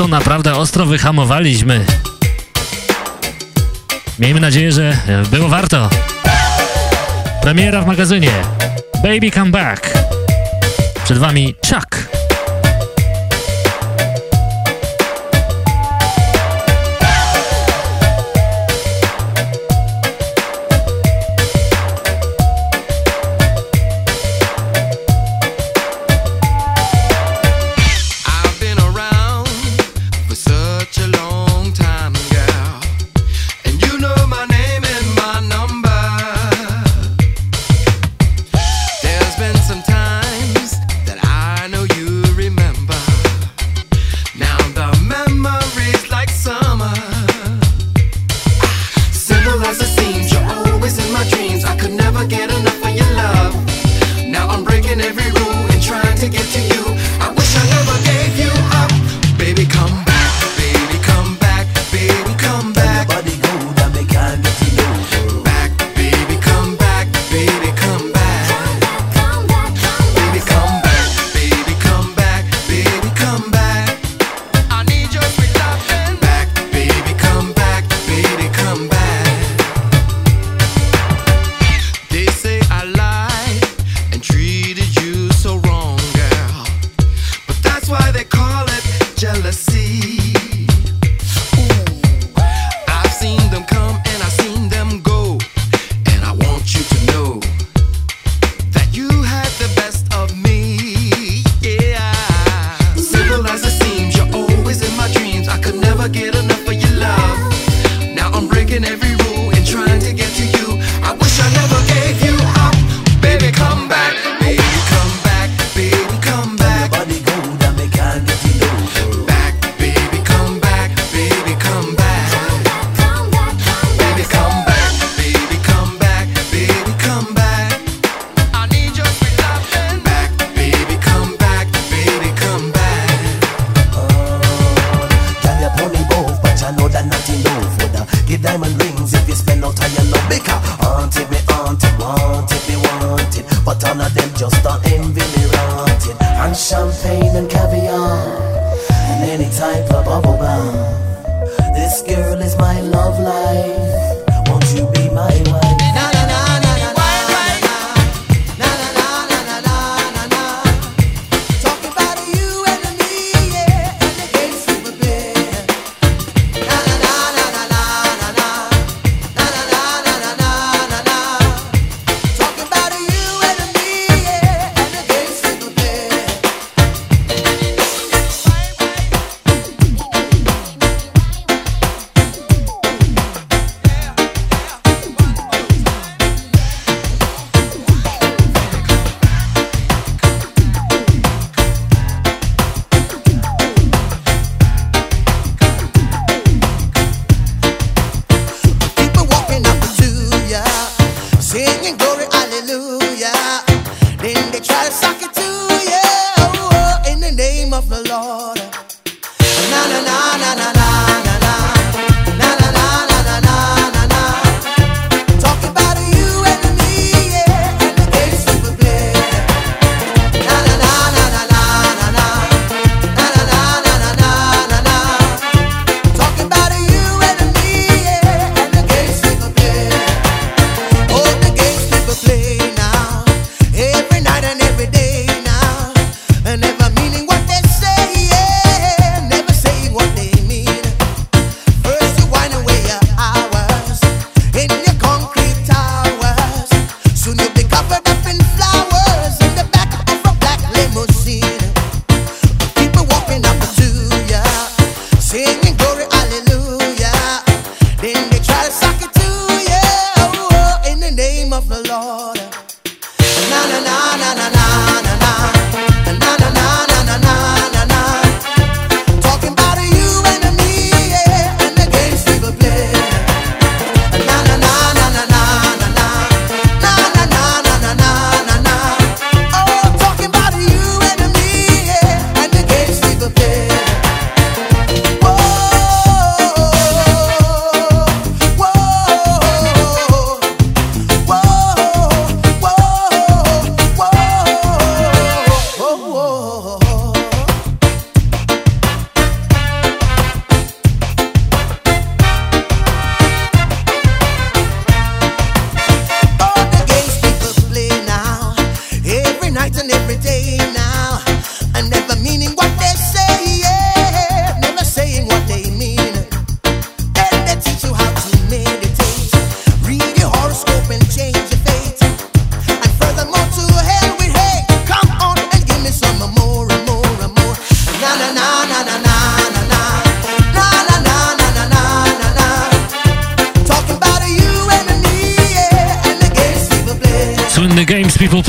To naprawdę ostro wyhamowaliśmy. Miejmy nadzieję, że było warto. Premiera w magazynie. Baby Come Back. Przed wami Chuck. water. Na na na na na na.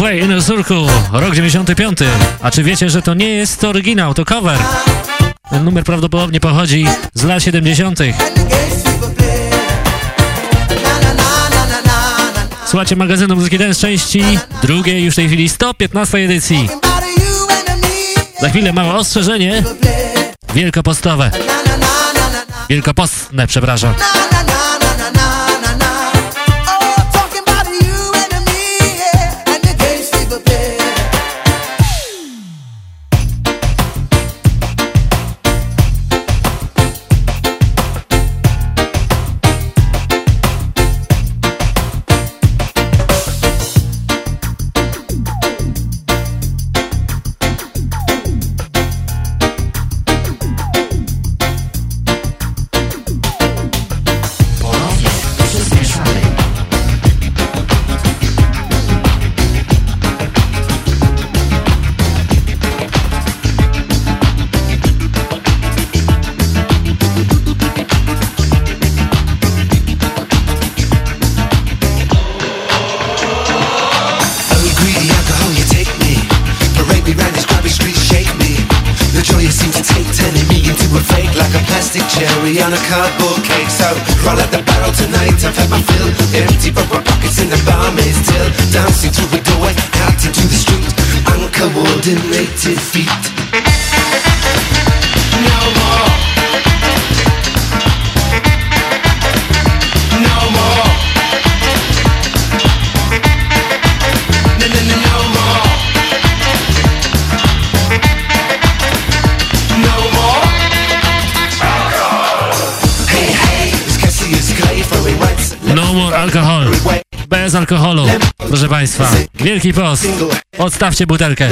Play Inner Circle, rok 95. A czy wiecie, że to nie jest oryginał, to cover? Ten numer prawdopodobnie pochodzi z lat 70. Słuchajcie magazynu Muzyki Dance części drugiej już w tej chwili 115 edycji. Za chwilę małe ostrzeżenie wielkopostowe. Wielkopostne, przepraszam. Państwa. Wielki post. Odstawcie butelkę.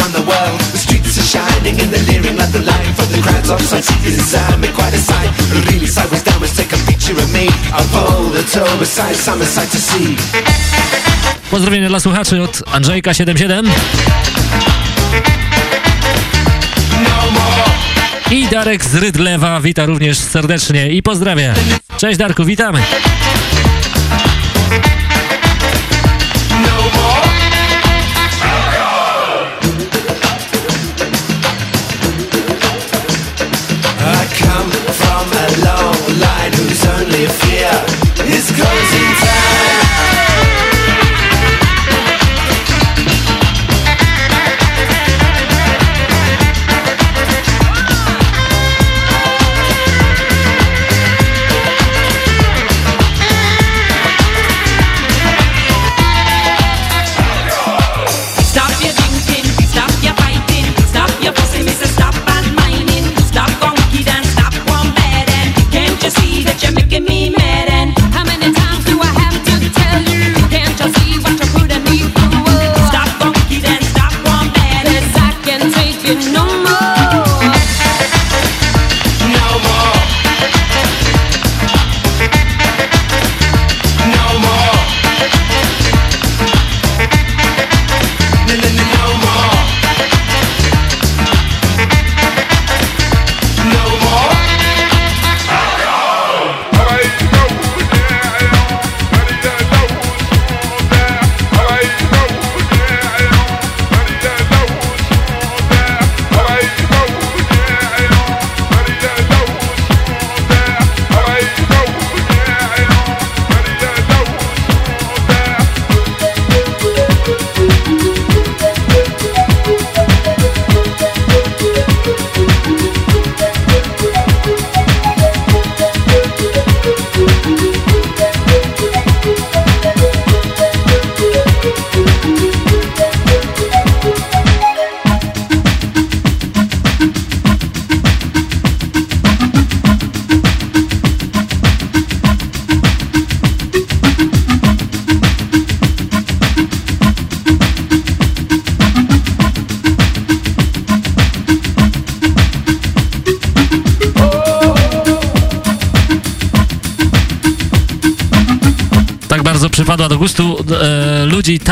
Pozdrowienia dla słuchaczy od Andrzejka77. I Darek z Rydlewa wita również serdecznie i pozdrawia. Cześć Darku, witamy.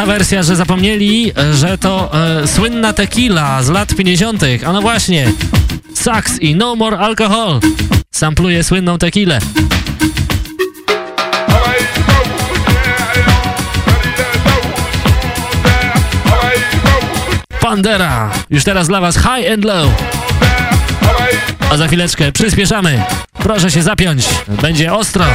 Wersja, że zapomnieli, że to e, słynna tequila z lat 50. A no właśnie, Sax i No More Alcohol. Sampluje słynną tequilę. Pandera. Już teraz dla Was High and Low. A za chwileczkę przyspieszamy. Proszę się zapiąć. Będzie ostro.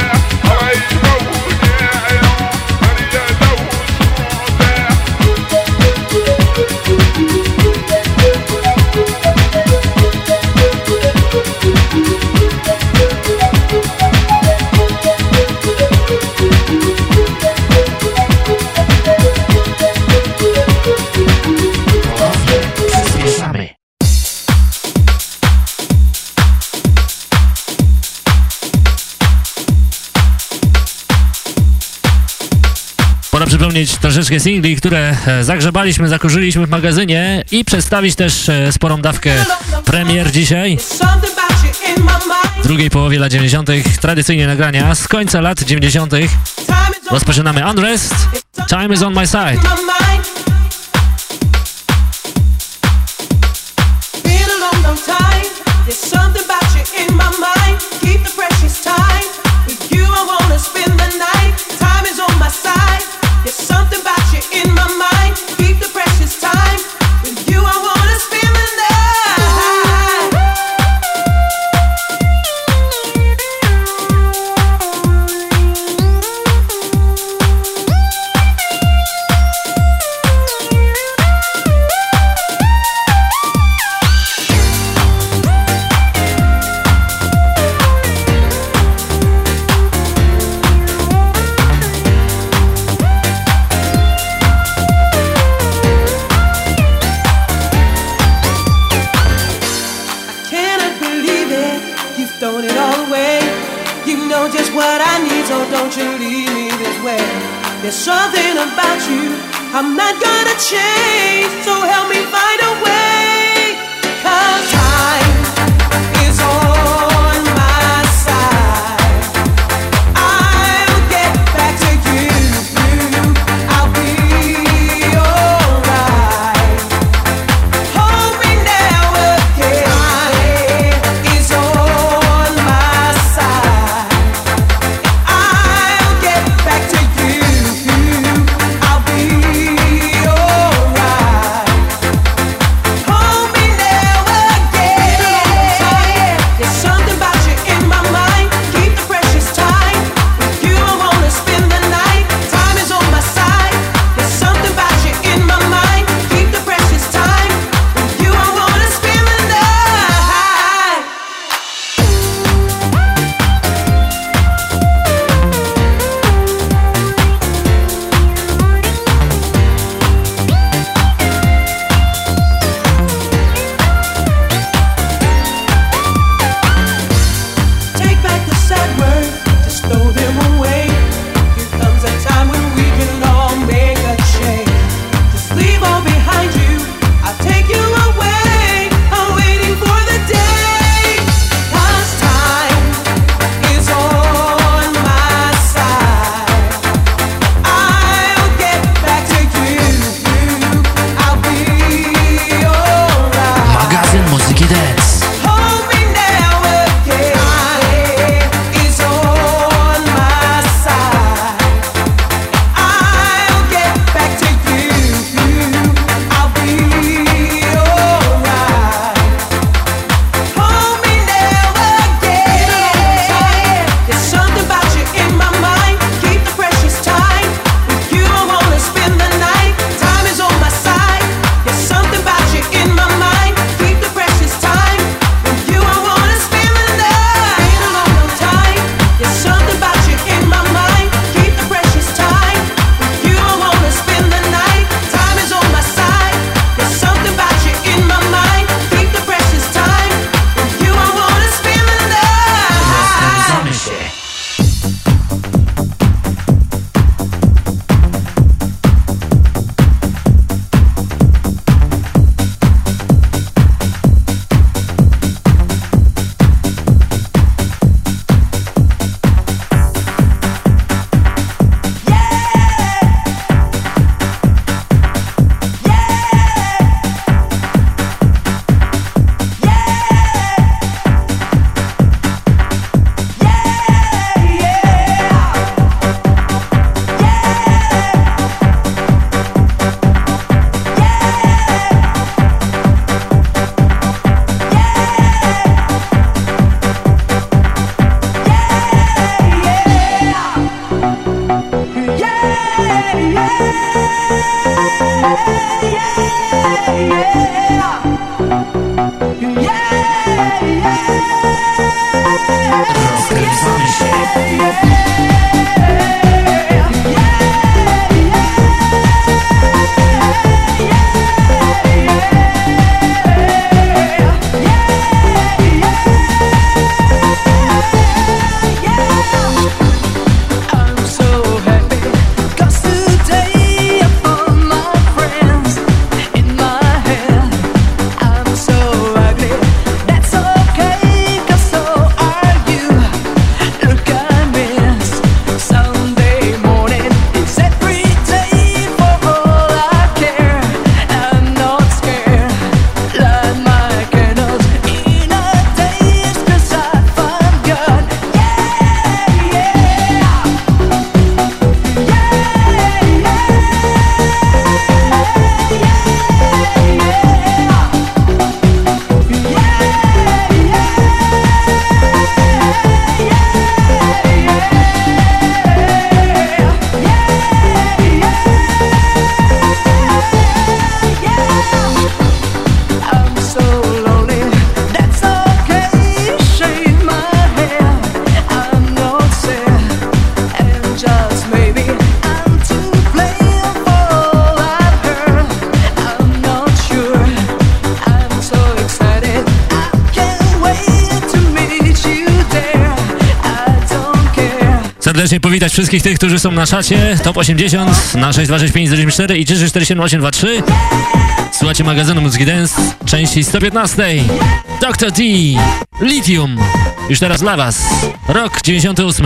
Przypomnieć troszeczkę singli, które e, zagrzebaliśmy, zakurzyliśmy w magazynie i przedstawić też e, sporą dawkę premier dzisiaj. W drugiej połowie lat 90. tradycyjnie nagrania z końca lat 90. Rozpoczynamy Undressed, Time is on my side. something powitać wszystkich tych, którzy są na szacie. Top 80 na 6265004 i 3478823. Słuchajcie magazynu Muzyki Dance, części 115. Dr. D, Lithium. Już teraz dla Was. Rok 98.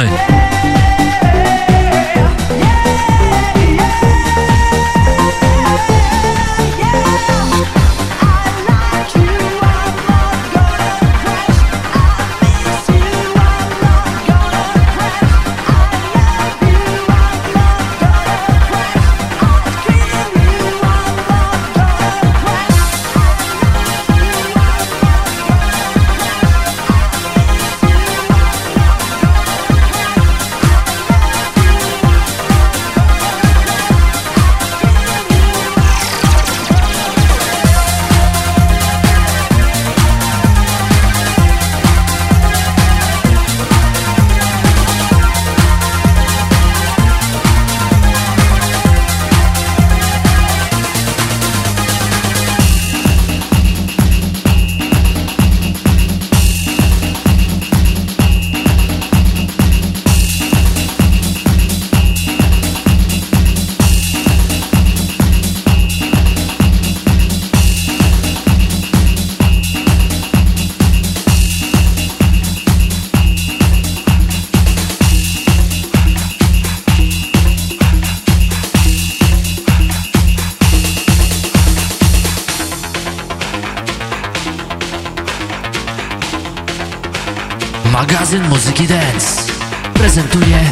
prezentuje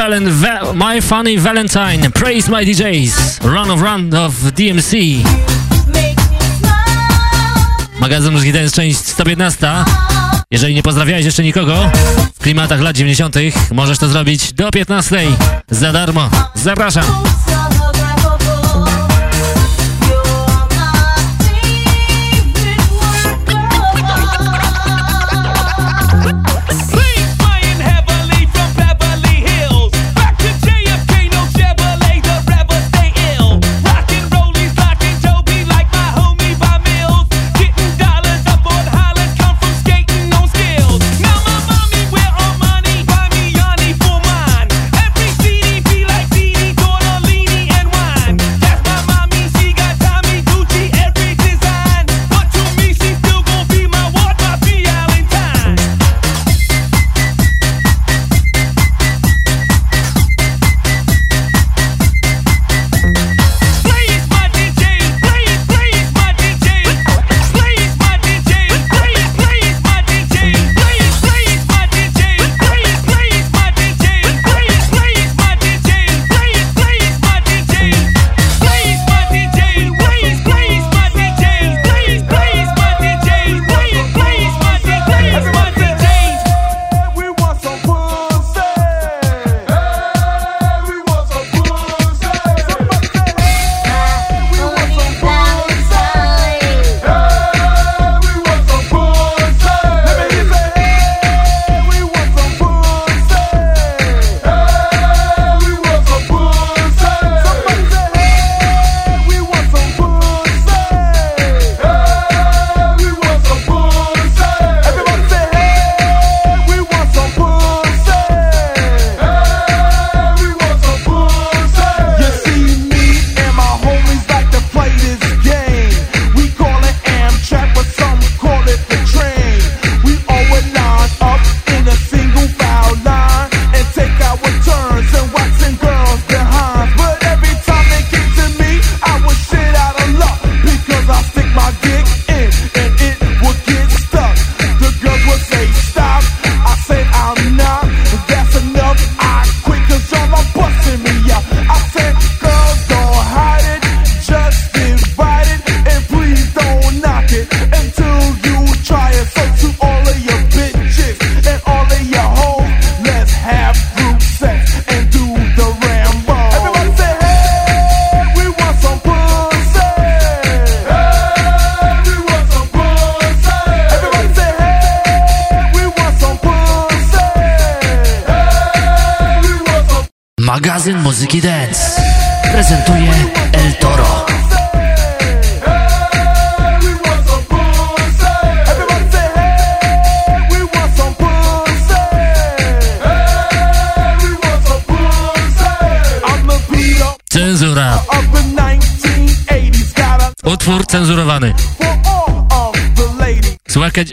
My, my Funny Valentine, Praise My DJs, Run of Run of DMC. Magazyn Muzyki Dance, część 115. Jeżeli nie pozdrawiałeś jeszcze nikogo w klimatach lat 90., możesz to zrobić do 15 za darmo. Zapraszam.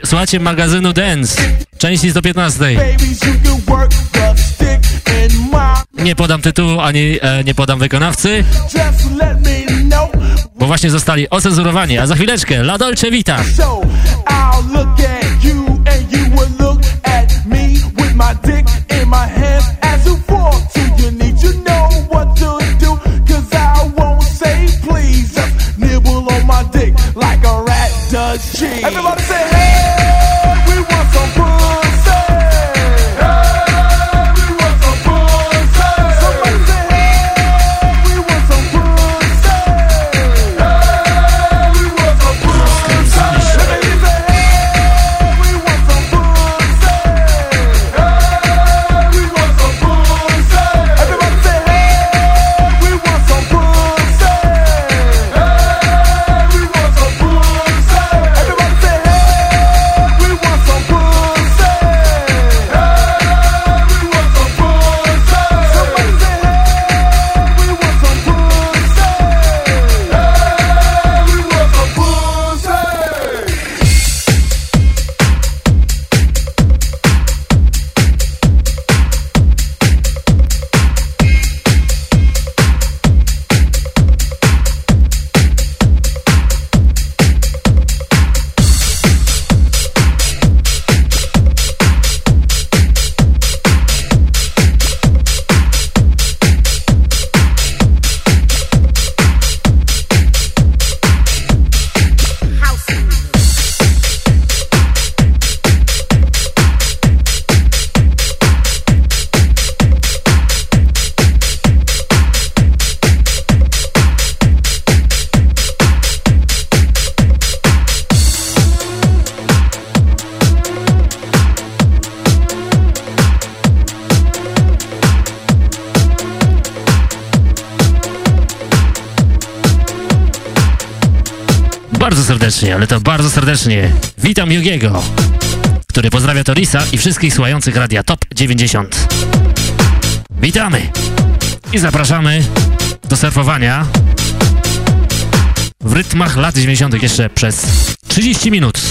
Słuchajcie magazynu Dance, części 115. Nie podam tytułu, ani e, nie podam wykonawcy, bo właśnie zostali ocenzurowani, a za chwileczkę La Dolce Vita. Everybody say hey. Serdecznie, ale to bardzo serdecznie. Witam Jogiego, który pozdrawia Torisa i wszystkich słuchających Radia Top 90. Witamy i zapraszamy do surfowania w rytmach lat 90. jeszcze przez 30 minut.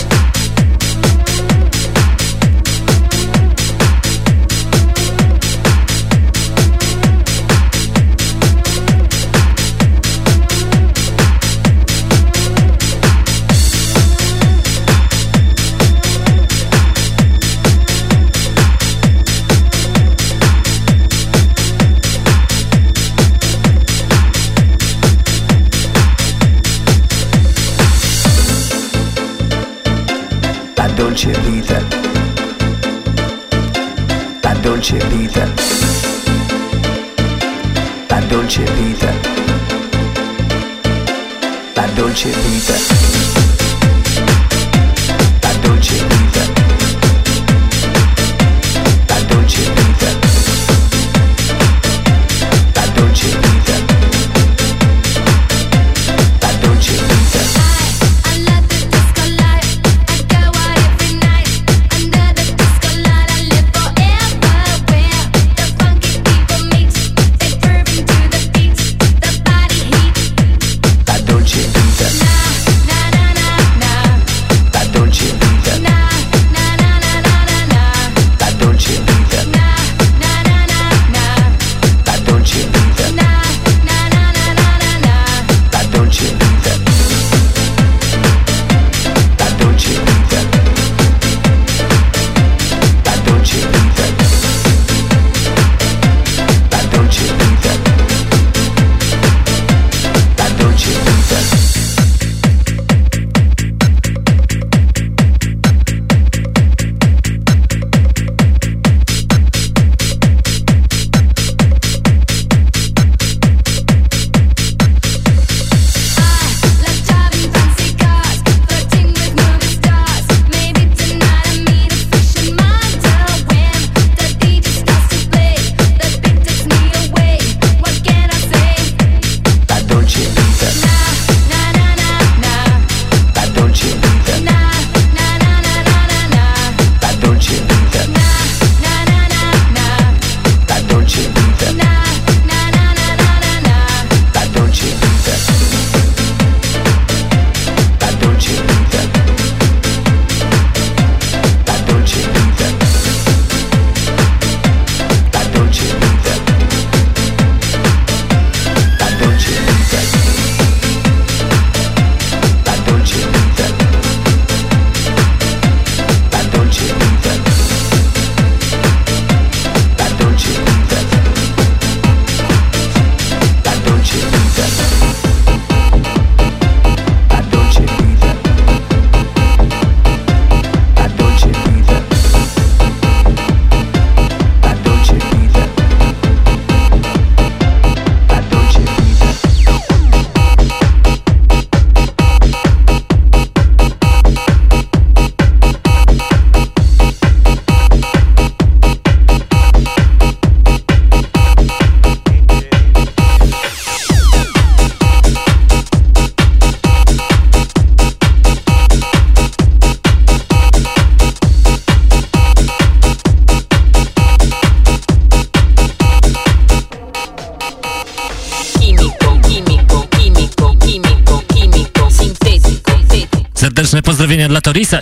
Dolce vita, la dolce vita, la dolce vita.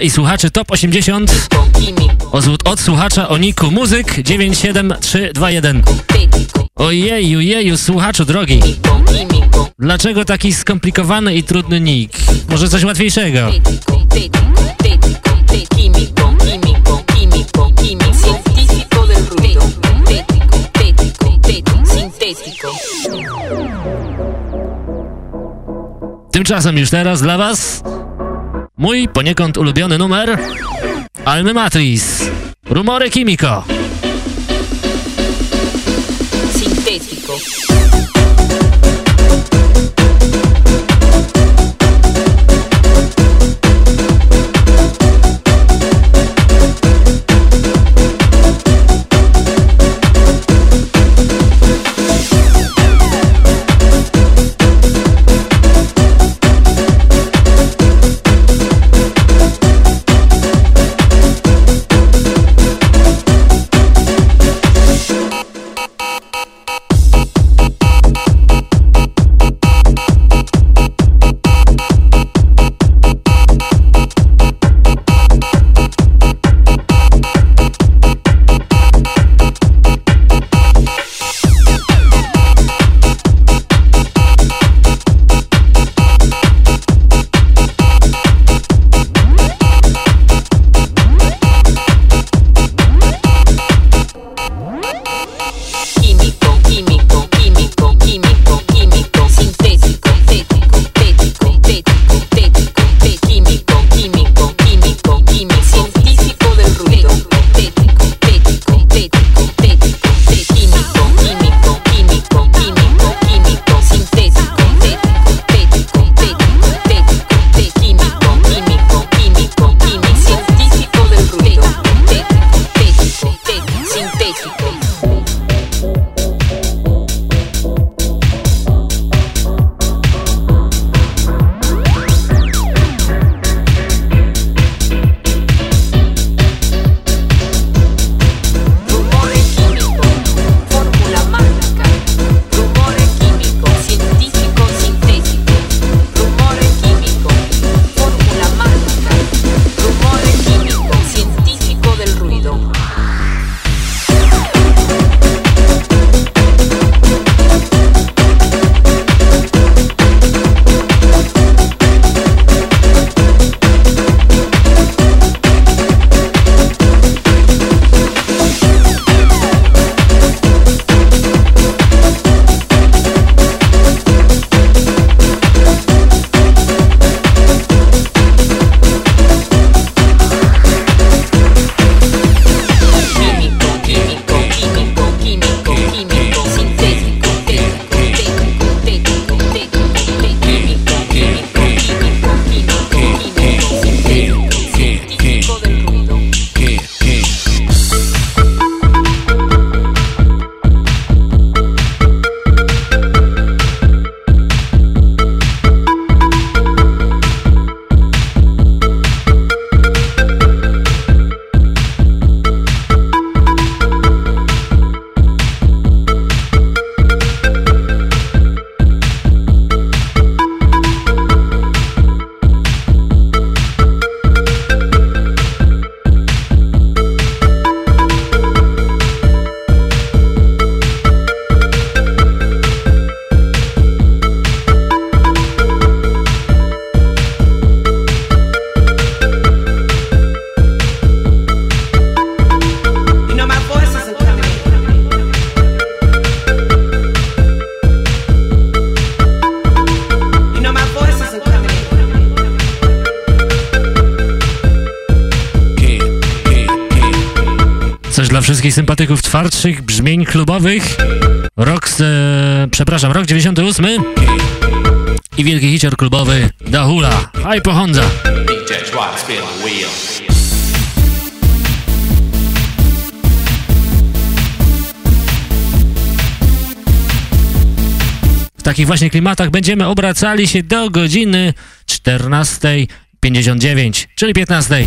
I słuchaczy Top 80 od słuchacza o niku Muzyk 97321. Ojeju, jeju, słuchaczu drogi. Dlaczego taki skomplikowany i trudny nick? Może coś łatwiejszego? Tymczasem już teraz dla Was Mój poniekąd ulubiony numer Almy Matrix. Rumory Kimiko klubowych. Rok, e, przepraszam, rok 98 i wielki hicior klubowy Dahula. Aj pochądza. W takich właśnie klimatach będziemy obracali się do godziny 14.59, czyli 15.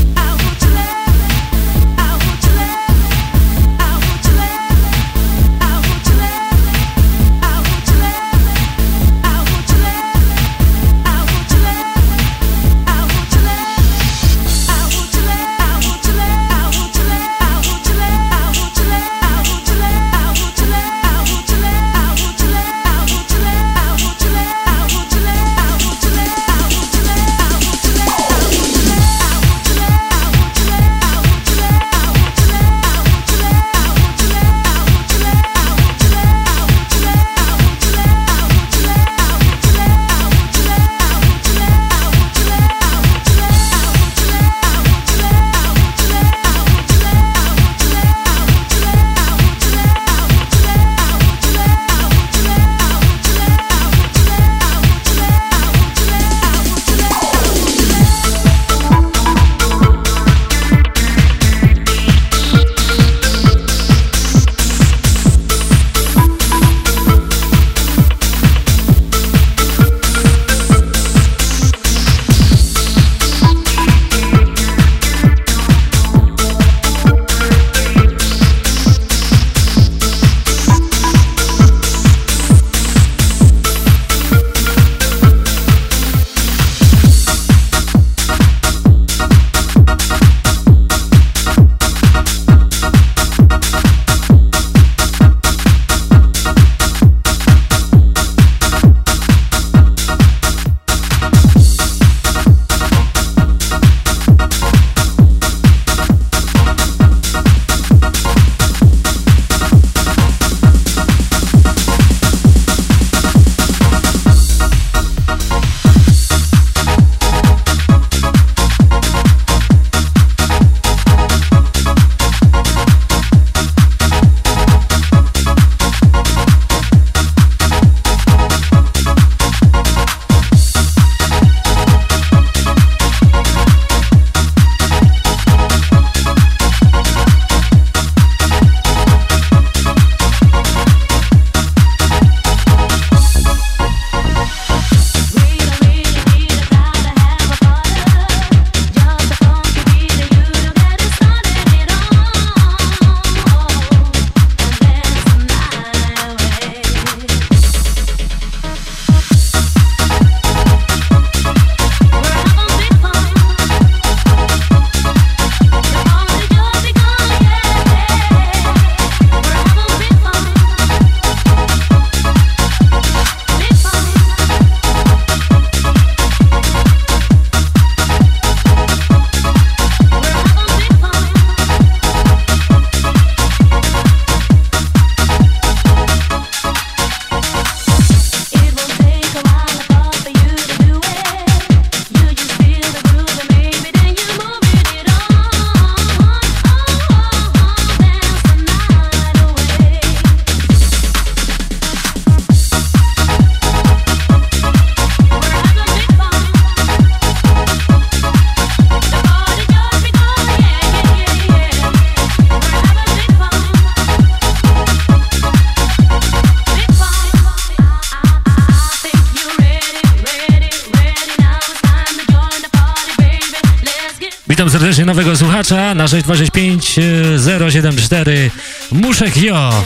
na 6265 Muszek Jo,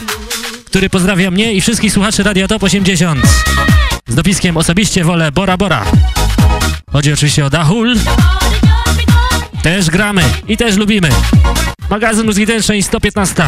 który pozdrawia mnie i wszystkich słuchaczy Radia Top 80. Z dopiskiem osobiście wolę Bora Bora. Chodzi oczywiście o Dahul. Też gramy i też lubimy. Magazyn muzyki 115.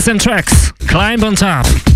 SN Tracks, Climb on Top.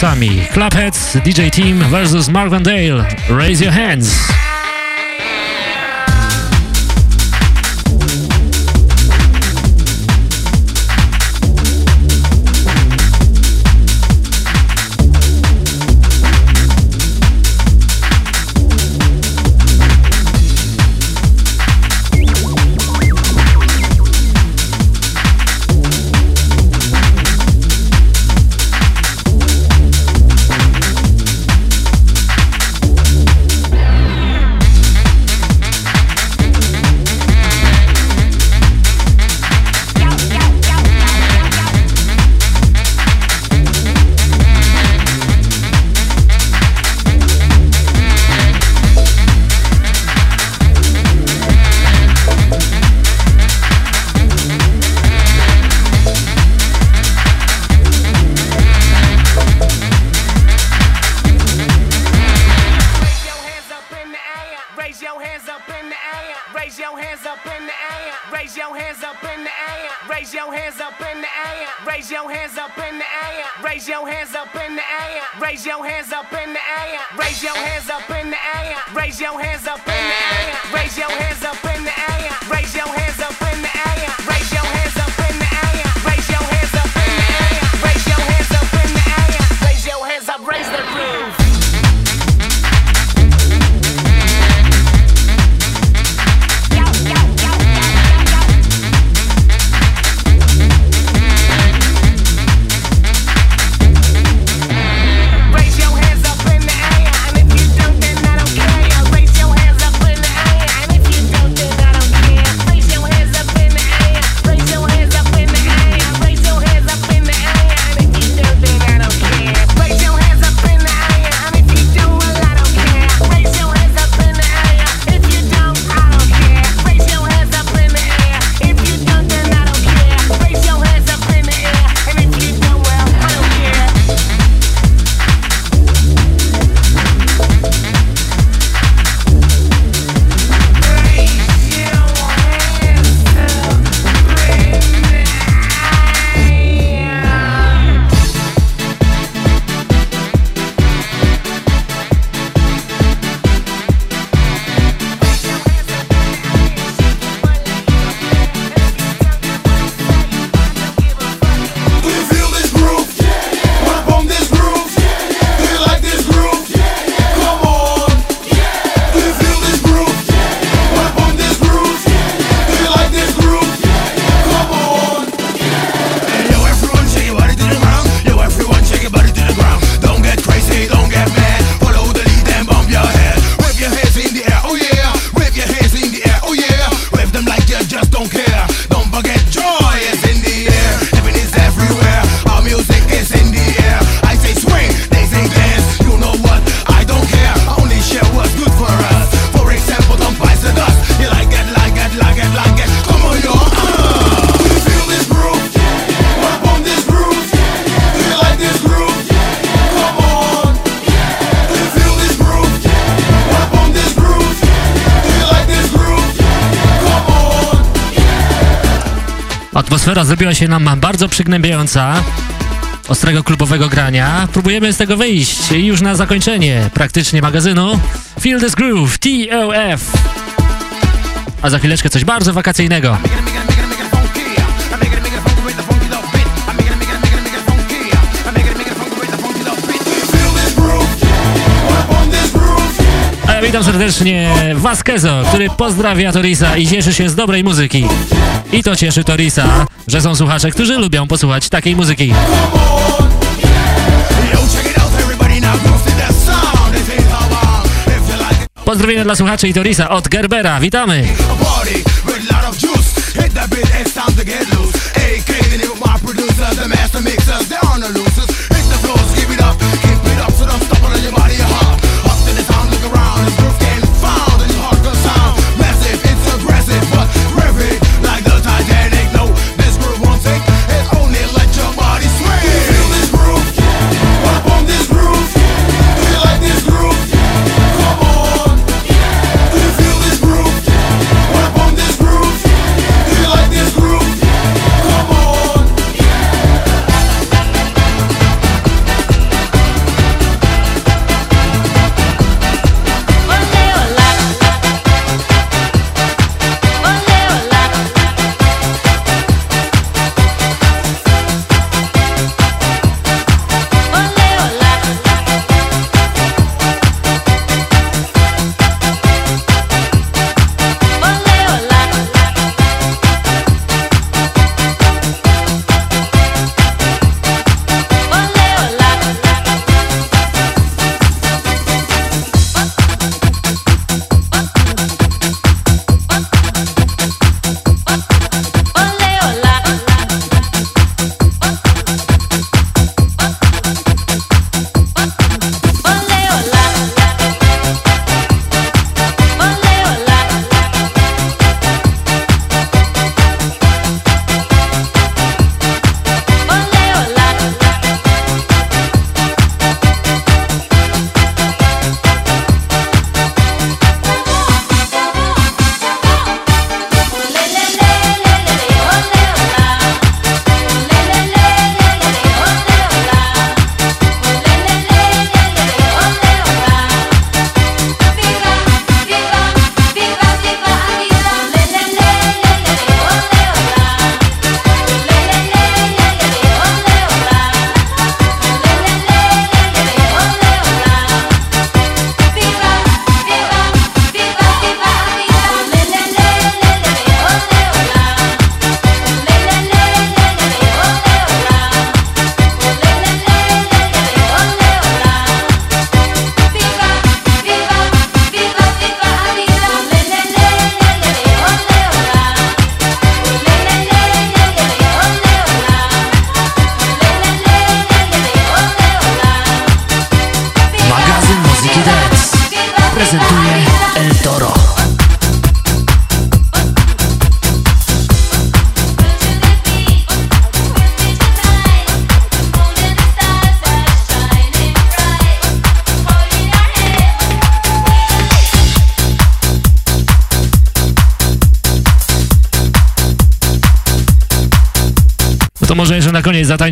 Sami Clubheads, DJ Team vs. Marvin Dale, Raise Your Hands. się nam bardzo przygnębiająca, ostrego klubowego grania. Próbujemy z tego wyjść i już na zakończenie praktycznie magazynu Feel This Groove, TOF. A za chwileczkę coś bardzo wakacyjnego. Witam serdecznie Vasquezo, który pozdrawia Torisa i cieszy się z dobrej muzyki. I to cieszy Torisa, że są słuchacze, którzy lubią posłuchać takiej muzyki. Pozdrowienia dla słuchaczy i Torisa od Gerbera, witamy! Hit beat, it's time to get loose AK, the name of my producer, the master mix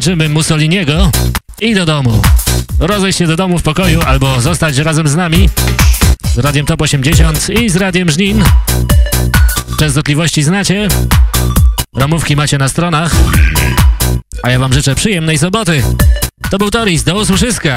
zatańczymy Mussoliniego i do domu. Rozejść się do domu w pokoju albo zostać razem z nami z Radiem Top 80 i z Radiem Żnin. Częstotliwości znacie, ramówki macie na stronach, a ja wam życzę przyjemnej soboty. To był Toris, do usłyszyska.